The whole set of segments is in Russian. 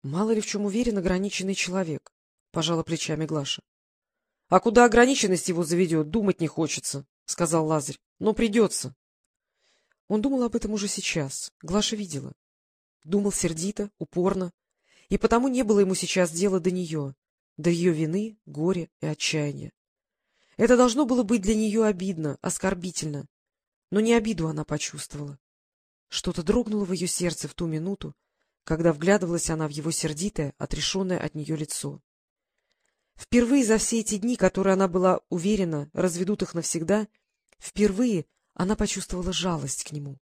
— Мало ли в чем уверен ограниченный человек, — пожала плечами Глаша. — А куда ограниченность его заведет, думать не хочется, — сказал Лазарь. — Но придется. Он думал об этом уже сейчас. Глаша видела. Думал сердито, упорно, и потому не было ему сейчас дела до нее, до ее вины, горя и отчаяния. Это должно было быть для нее обидно, оскорбительно, но не обиду она почувствовала. Что-то дрогнуло в ее сердце в ту минуту, когда вглядывалась она в его сердитое, отрешенное от нее лицо. Впервые за все эти дни, которые она была уверена, разведут их навсегда, впервые она почувствовала жалость к нему.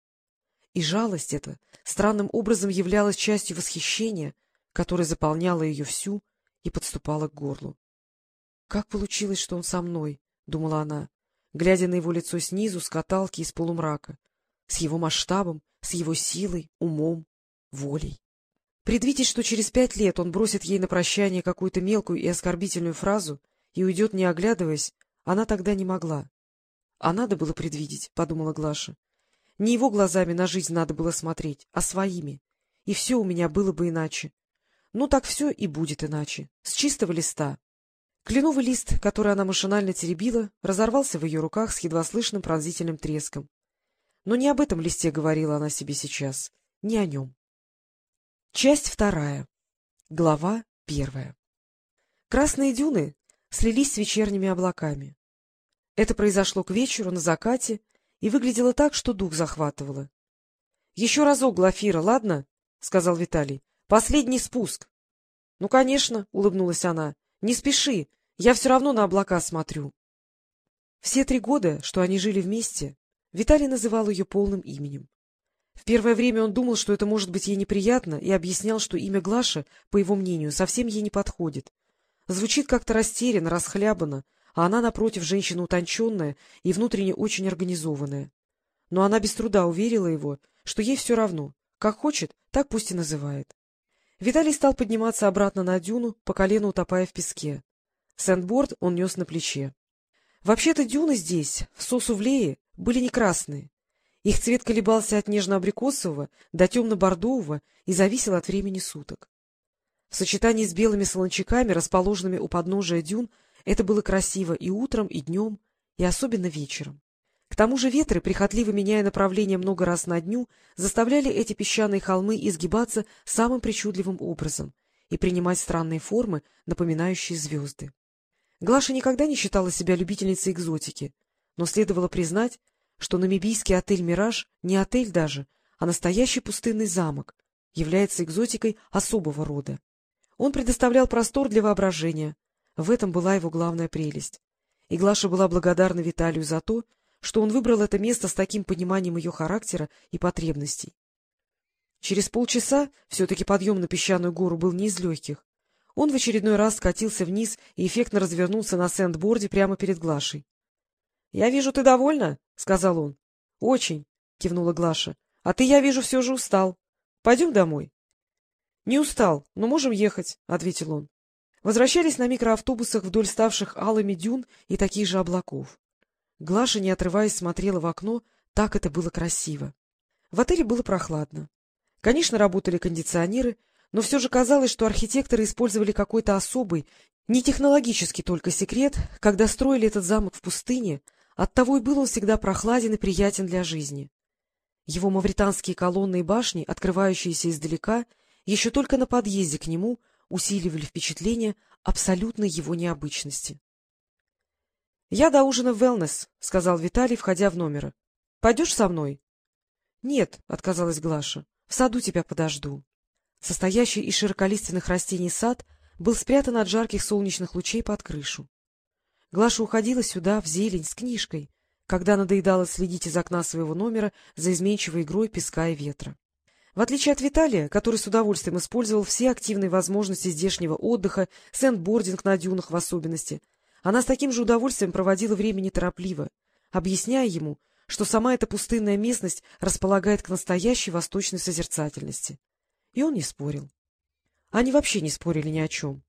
И жалость эта странным образом являлась частью восхищения, которое заполняло ее всю и подступало к горлу. — Как получилось, что он со мной? — думала она, глядя на его лицо снизу, с каталки из полумрака, с его масштабом, с его силой, умом, волей. Предвидеть, что через пять лет он бросит ей на прощание какую-то мелкую и оскорбительную фразу и уйдет, не оглядываясь, она тогда не могла. — А надо было предвидеть, — подумала Глаша. Не его глазами на жизнь надо было смотреть, а своими. И все у меня было бы иначе. Ну, так все и будет иначе. С чистого листа. Кленовый лист, который она машинально теребила, разорвался в ее руках с едва слышным пронзительным треском. Но не об этом листе говорила она себе сейчас, не о нем. Часть вторая. Глава первая. Красные дюны слились с вечерними облаками. Это произошло к вечеру, на закате, и выглядело так, что дух захватывало. — Еще разок, Глафира, ладно? — сказал Виталий. — Последний спуск. — Ну, конечно, — улыбнулась она. — Не спеши, я все равно на облака смотрю. Все три года, что они жили вместе, Виталий называл ее полным именем. В первое время он думал, что это может быть ей неприятно, и объяснял, что имя Глаша, по его мнению, совсем ей не подходит. Звучит как-то растерянно, расхлябанно, а она, напротив, женщина утонченная и внутренне очень организованная. Но она без труда уверила его, что ей все равно, как хочет, так пусть и называет. Виталий стал подниматься обратно на дюну, по колено утопая в песке. Сэндборд он нес на плече. Вообще-то дюны здесь, в Сосувлее, были не красные. Их цвет колебался от нежно-абрикосового до темно-бордового и зависел от времени суток. В сочетании с белыми солончаками, расположенными у подножия дюн, это было красиво и утром, и днем, и особенно вечером. К тому же ветры, прихотливо меняя направление много раз на дню, заставляли эти песчаные холмы изгибаться самым причудливым образом и принимать странные формы, напоминающие звезды. Глаша никогда не считала себя любительницей экзотики, но следовало признать, что намибийский отель «Мираж» не отель даже, а настоящий пустынный замок, является экзотикой особого рода. Он предоставлял простор для воображения, в этом была его главная прелесть. И Глаша была благодарна Виталию за то, что он выбрал это место с таким пониманием ее характера и потребностей. Через полчаса, все-таки подъем на песчаную гору был не из легких, он в очередной раз скатился вниз и эффектно развернулся на сэндборде прямо перед Глашей. — Я вижу, ты довольна? — сказал он. — Очень, — кивнула Глаша. — А ты, я вижу, все же устал. Пойдем домой. — Не устал, но можем ехать, — ответил он. Возвращались на микроавтобусах вдоль ставших алыми дюн и таких же облаков. Глаша, не отрываясь, смотрела в окно, так это было красиво. В отеле было прохладно. Конечно, работали кондиционеры, но все же казалось, что архитекторы использовали какой-то особый, не технологический только секрет, когда строили этот замок в пустыне, оттого и был он всегда прохладен и приятен для жизни. Его мавританские колонны и башни, открывающиеся издалека, еще только на подъезде к нему усиливали впечатление абсолютной его необычности. — Я до ужина в Велнес, — сказал Виталий, входя в номер. — Пойдешь со мной? — Нет, — отказалась Глаша, — в саду тебя подожду. Состоящий из широколиственных растений сад был спрятан от жарких солнечных лучей под крышу. Глаша уходила сюда, в зелень, с книжкой, когда надоедала следить из окна своего номера за изменчивой игрой песка и ветра. В отличие от Виталия, который с удовольствием использовал все активные возможности здешнего отдыха, сэндбординг на дюнах в особенности, она с таким же удовольствием проводила время неторопливо, объясняя ему, что сама эта пустынная местность располагает к настоящей восточной созерцательности. И он не спорил. Они вообще не спорили ни о чем.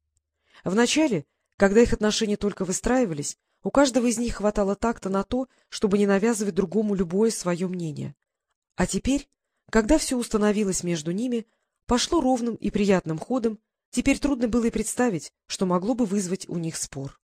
Вначале, когда их отношения только выстраивались, у каждого из них хватало такта на то, чтобы не навязывать другому любое свое мнение. А теперь когда все установилось между ними, пошло ровным и приятным ходом, теперь трудно было и представить, что могло бы вызвать у них спор.